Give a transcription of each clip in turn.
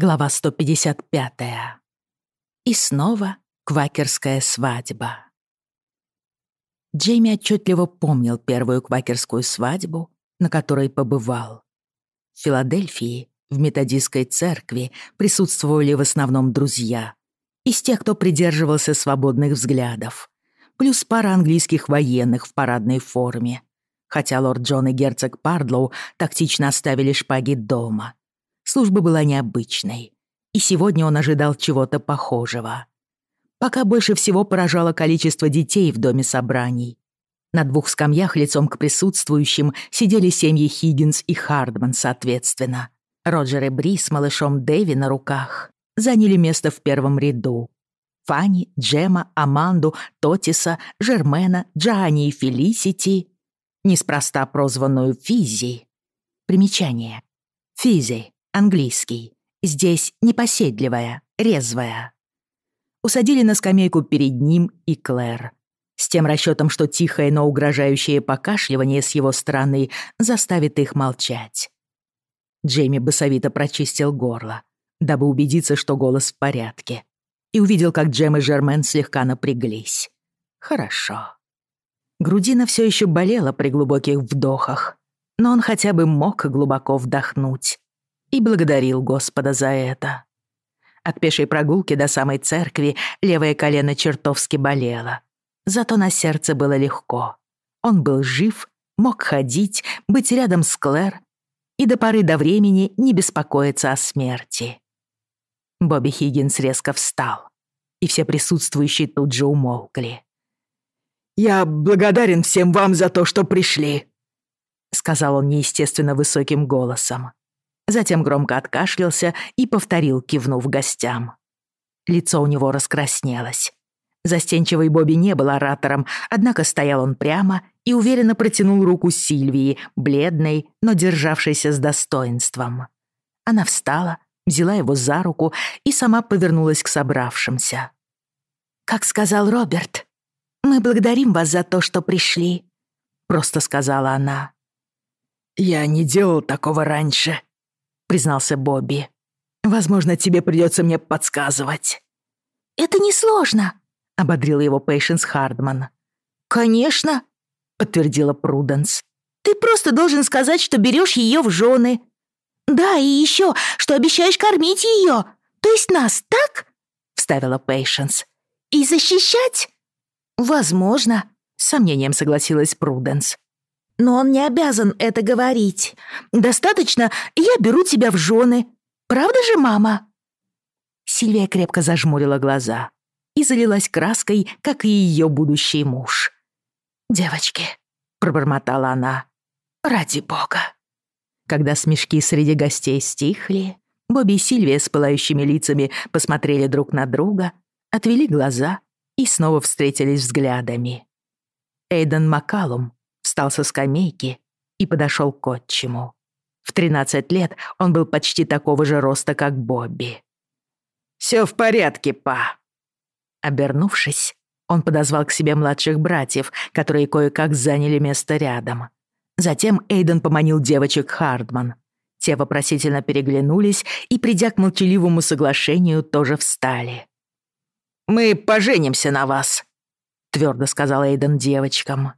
Глава 155. И снова квакерская свадьба. Джейми отчетливо помнил первую квакерскую свадьбу, на которой побывал. В Филадельфии, в методистской церкви, присутствовали в основном друзья. Из тех, кто придерживался свободных взглядов. Плюс пара английских военных в парадной форме. Хотя лорд Джон и герцог Пардлоу тактично оставили шпаги дома — служба была необычной. И сегодня он ожидал чего-то похожего. Пока больше всего поражало количество детей в доме собраний. На двух скамьях лицом к присутствующим сидели семьи Хиггинс и Хардман, соответственно. Роджер и Бри с малышом Дэви на руках заняли место в первом ряду. Фанни, Джема, Аманду, Тотиса, Жермена, Джани и Фелисити, неспроста прозванную Физи. Примечание. Физи английский. Здесь непоседливая, резвая. Усадили на скамейку перед ним и Клэр. С тем расчетом, что тихое, но угрожающее покашливание с его стороны заставит их молчать. Джейми басовито прочистил горло, дабы убедиться, что голос в порядке, и увидел, как Джем и Жермен слегка напряглись. Хорошо. Грудина все еще болела при глубоких вдохах, но он хотя бы мог глубоко вдохнуть и благодарил Господа за это. От пешей прогулки до самой церкви левое колено чертовски болело. Зато на сердце было легко. Он был жив, мог ходить, быть рядом с Клэр и до поры до времени не беспокоиться о смерти. Бобби Хиггинс резко встал, и все присутствующие тут же умолкли. «Я благодарен всем вам за то, что пришли», — сказал он неестественно высоким голосом. Затем громко откашлялся и повторил, кивнув гостям. Лицо у него раскраснелось. Застенчивый Бобби не был оратором, однако стоял он прямо и уверенно протянул руку Сильвии, бледной, но державшейся с достоинством. Она встала, взяла его за руку и сама повернулась к собравшимся. «Как сказал Роберт, мы благодарим вас за то, что пришли», — просто сказала она. «Я не делал такого раньше», Признался Бобби. «Возможно, тебе придется мне подсказывать». «Это несложно», — ободрила его Пейшенс Хардман. «Конечно», — подтвердила Пруденс. «Ты просто должен сказать, что берешь ее в жены». «Да, и еще, что обещаешь кормить ее, то есть нас, так?» — вставила Пейшенс. «И защищать?» «Возможно», — с сомнением согласилась Пруденс. Но он не обязан это говорить. Достаточно, я беру тебя в жены. Правда же, мама?» Сильвия крепко зажмурила глаза и залилась краской, как и ее будущий муж. «Девочки», — пробормотала она, — «ради бога». Когда смешки среди гостей стихли, Бобби и Сильвия с пылающими лицами посмотрели друг на друга, отвели глаза и снова встретились взглядами. Эйден Маккалум встал со скамейки и подошел к отчиму. В 13 лет он был почти такого же роста, как Бобби. «Все в порядке, па!» Обернувшись, он подозвал к себе младших братьев, которые кое-как заняли место рядом. Затем Эйден поманил девочек Хардман. Те вопросительно переглянулись и, придя к молчаливому соглашению, тоже встали. «Мы поженимся на вас», — твердо сказал Эйден девочкам.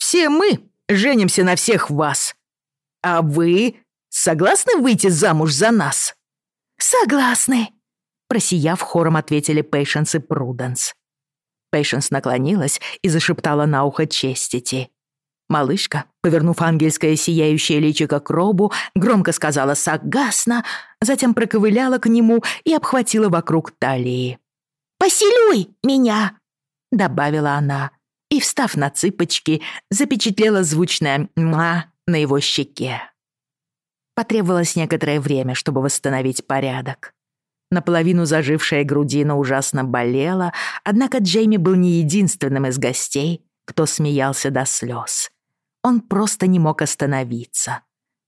Все мы женимся на всех вас. А вы согласны выйти замуж за нас?» «Согласны», — просияв хором ответили Пейшенс и Пруденс. Пейшенс наклонилась и зашептала на ухо честити. Малышка, повернув ангельское сияющее личико к робу, громко сказала «согласно», затем проковыляла к нему и обхватила вокруг талии. Поселуй меня!» — добавила она встав на цыпочки, запечатлела звучное ма на его щеке. Потребовалось некоторое время, чтобы восстановить порядок. Наполовину зажившая грудина ужасно болела, однако Джейми был не единственным из гостей, кто смеялся до слез. Он просто не мог остановиться.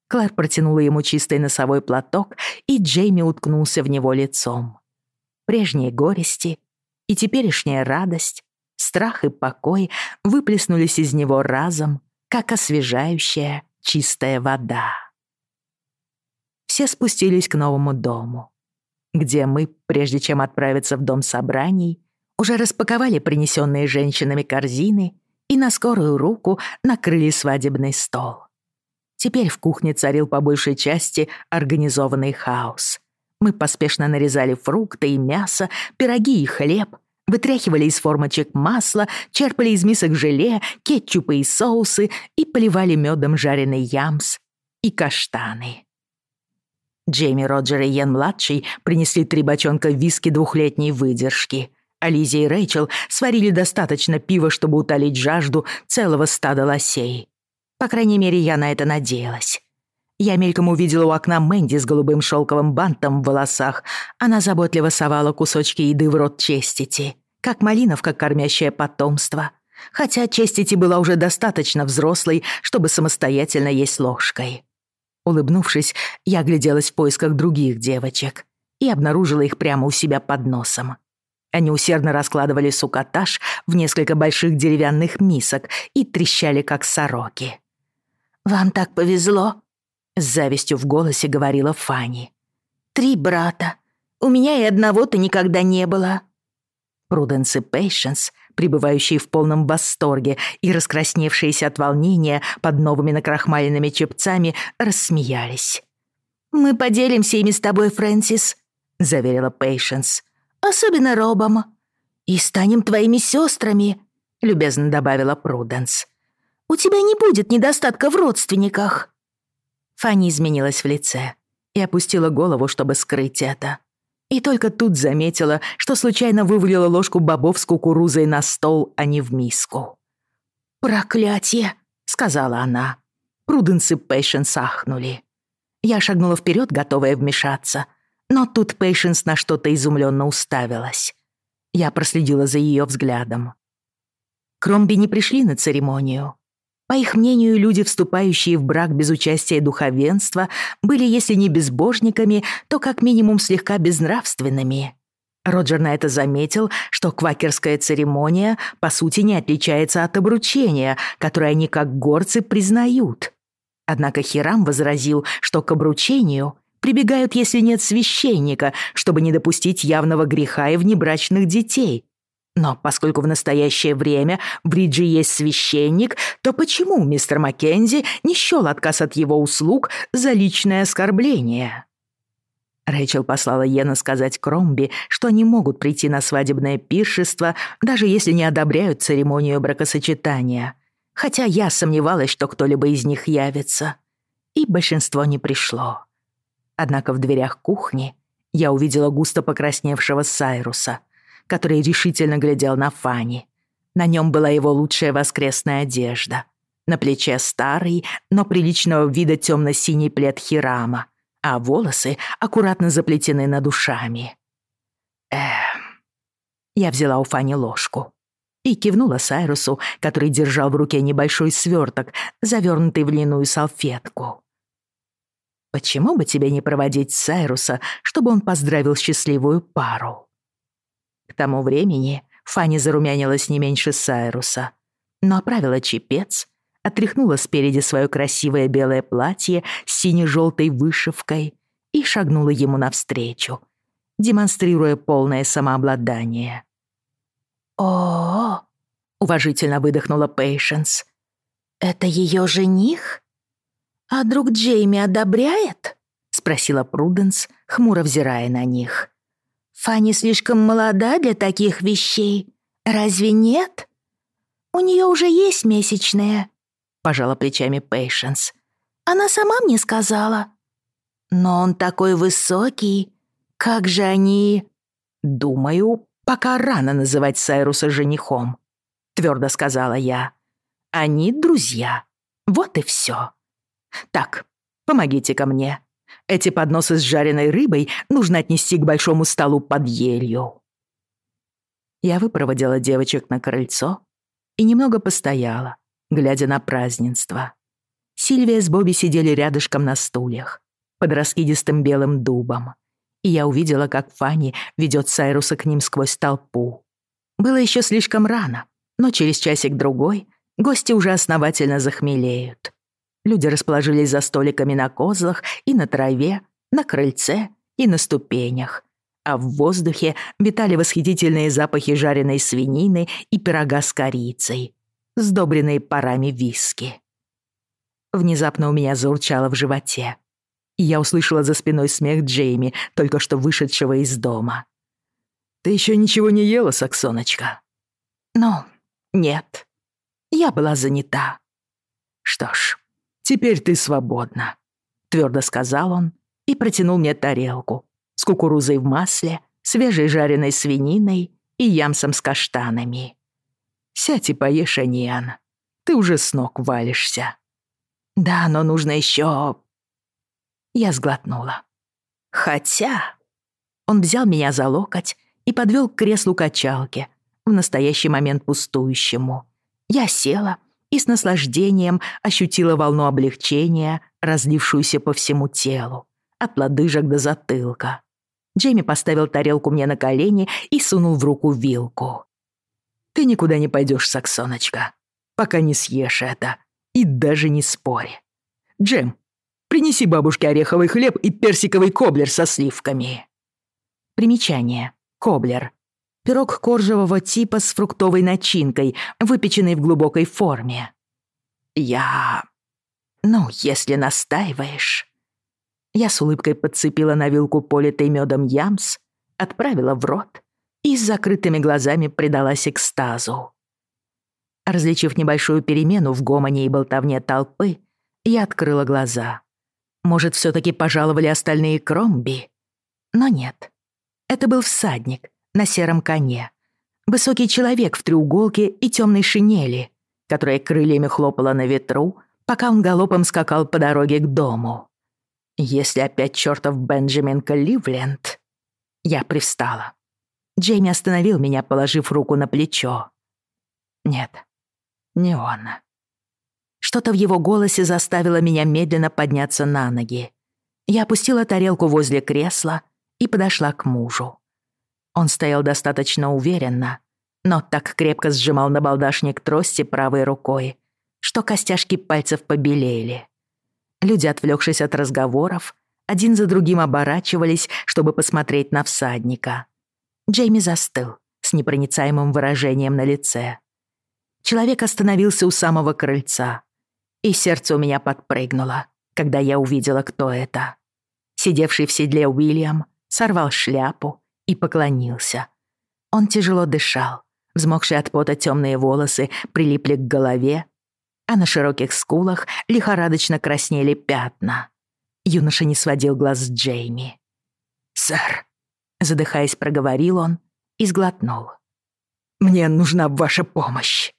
Клэр протянула ему чистый носовой платок, и Джейми уткнулся в него лицом. Прежние горести и теперешняя радость страх и покой выплеснулись из него разом, как освежающая чистая вода. Все спустились к новому дому, где мы, прежде чем отправиться в дом собраний, уже распаковали принесенные женщинами корзины и на скорую руку накрыли свадебный стол. Теперь в кухне царил по большей части организованный хаос. Мы поспешно нарезали фрукты и мясо, пироги и хлеб, вытряхивали из формочек масло, черпали из мисок желе, кетчупы и соусы и поливали медом жареный ямс и каштаны. Джейми, Роджер и Йен-младший принесли три бочонка виски двухлетней выдержки. Ализия и Рэйчел сварили достаточно пива, чтобы утолить жажду целого стада лосей. По крайней мере, я на это надеялась. Я мельком увидела у окна Мэнди с голубым шелковым бантом в волосах. Она заботливо совала кусочки еды в рот Честити как Малиновка, кормящая потомство. Хотя честь эти была уже достаточно взрослой, чтобы самостоятельно есть ложкой. Улыбнувшись, я огляделась в поисках других девочек и обнаружила их прямо у себя под носом. Они усердно раскладывали сукотаж в несколько больших деревянных мисок и трещали, как сороки. «Вам так повезло», — с завистью в голосе говорила Фанни. «Три брата. У меня и одного-то никогда не было». Пруденс и Пейшенс, пребывающие в полном восторге и раскрасневшиеся от волнения под новыми накрахмаленными чепцами, рассмеялись. «Мы поделимся ими с тобой, Фрэнсис», — заверила Пейшенс. «Особенно Робом. И станем твоими сестрами», — любезно добавила Пруденс. «У тебя не будет недостатка в родственниках». Фанни изменилась в лице и опустила голову, чтобы скрыть это. И только тут заметила, что случайно вывалила ложку бобов с кукурузой на стол, а не в миску. «Проклятие!» — сказала она. Пруденсы и Пейшенс ахнули. Я шагнула вперед, готовая вмешаться. Но тут Пейшенс на что-то изумленно уставилась. Я проследила за ее взглядом. Кромби не пришли на церемонию. По их мнению, люди, вступающие в брак без участия духовенства, были, если не безбожниками, то как минимум слегка безнравственными. Роджер на это заметил, что квакерская церемония, по сути, не отличается от обручения, которое они, как горцы, признают. Однако Хирам возразил, что к обручению прибегают, если нет священника, чтобы не допустить явного греха и внебрачных детей, но поскольку в настоящее время Бриджи есть священник, то почему мистер Маккензи не счёл отказ от его услуг за личное оскорбление? Рэйчел послала Йена сказать Кромби, что они могут прийти на свадебное пиршество, даже если не одобряют церемонию бракосочетания. Хотя я сомневалась, что кто-либо из них явится. И большинство не пришло. Однако в дверях кухни я увидела густо покрасневшего Сайруса — который решительно глядел на Фанни. На нем была его лучшая воскресная одежда. На плече старый, но приличного вида темно-синий плед Хирама, а волосы аккуратно заплетены над ушами. Эм. Я взяла у Фани ложку и кивнула Сайрусу, который держал в руке небольшой сверток, завернутый в льняную салфетку. «Почему бы тебе не проводить Сайруса, чтобы он поздравил счастливую пару?» К тому времени Фанни зарумянилась не меньше Сайруса, но оправила чепец, отряхнула спереди свое красивое белое платье с сине-желтой вышивкой и шагнула ему навстречу, демонстрируя полное самообладание. о, -о уважительно выдохнула Пейшенс. «Это ее жених? А друг Джейми одобряет?» — спросила Пруденс, хмуро взирая на них. Фанни слишком молода для таких вещей. Разве нет? У нее уже есть месячные, пожала плечами Пейшенс. Она сама мне сказала. Но он такой высокий. Как же они... Думаю, пока рано называть Сайруса женихом, твердо сказала я. Они друзья. Вот и все. Так, помогите ко мне. Эти подносы с жареной рыбой нужно отнести к большому столу под елью. Я выпроводила девочек на крыльцо и немного постояла, глядя на празднество. Сильвия с Бобби сидели рядышком на стульях, под раскидистым белым дубом, и я увидела, как Фанни ведет Сайруса к ним сквозь толпу. Было еще слишком рано, но через часик-другой гости уже основательно захмелеют. Люди расположились за столиками на козлах и на траве, на крыльце и на ступенях. А в воздухе витали восхитительные запахи жареной свинины и пирога с корицей, сдобренные парами виски. Внезапно у меня заурчало в животе. И я услышала за спиной смех Джейми, только что вышедшего из дома. «Ты еще ничего не ела, Саксоночка?» «Ну, нет. Я была занята». «Что ж, теперь ты свободна», — твердо сказал он и протянул мне тарелку с кукурузой в масле, свежей жареной свининой и ямсом с каштанами. «Сядь и поешь, Аниан. Ты уже с ног валишься». «Да, но нужно еще...» Я сглотнула. «Хотя...» Он взял меня за локоть и подвел к креслу качалки, в настоящий момент пустующему. Я села и с наслаждением ощутила волну облегчения, разлившуюся по всему телу, от лодыжек до затылка. Джейми поставил тарелку мне на колени и сунул в руку вилку. «Ты никуда не пойдешь, Саксоночка, пока не съешь это. И даже не спори. Джем, принеси бабушке ореховый хлеб и персиковый коблер со сливками». Примечание. Коблер пирог коржевого типа с фруктовой начинкой, выпеченный в глубокой форме. «Я... ну, если настаиваешь...» Я с улыбкой подцепила на вилку политый медом ямс, отправила в рот и с закрытыми глазами предалась экстазу. Различив небольшую перемену в гомоне и болтовне толпы, я открыла глаза. Может, все таки пожаловали остальные кромби? Но нет. Это был всадник, на сером коне. Высокий человек в треуголке и темной шинели, которая крыльями хлопала на ветру, пока он галопом скакал по дороге к дому. Если опять чертов Бенджамин Кливленд... Я привстала. Джейми остановил меня, положив руку на плечо. Нет, не он. Что-то в его голосе заставило меня медленно подняться на ноги. Я опустила тарелку возле Он стоял достаточно уверенно, но так крепко сжимал на балдашник трости правой рукой, что костяшки пальцев побелели. Люди, отвлекшись от разговоров, один за другим оборачивались, чтобы посмотреть на всадника. Джейми застыл с непроницаемым выражением на лице. Человек остановился у самого крыльца, и сердце у меня подпрыгнуло, когда я увидела, кто это. Сидевший в седле Уильям сорвал шляпу и поклонился. Он тяжело дышал. Взмокшие от пота темные волосы прилипли к голове, а на широких скулах лихорадочно краснели пятна. Юноша не сводил глаз с Джейми. «Сэр», — задыхаясь, проговорил он и сглотнул. «Мне нужна ваша помощь».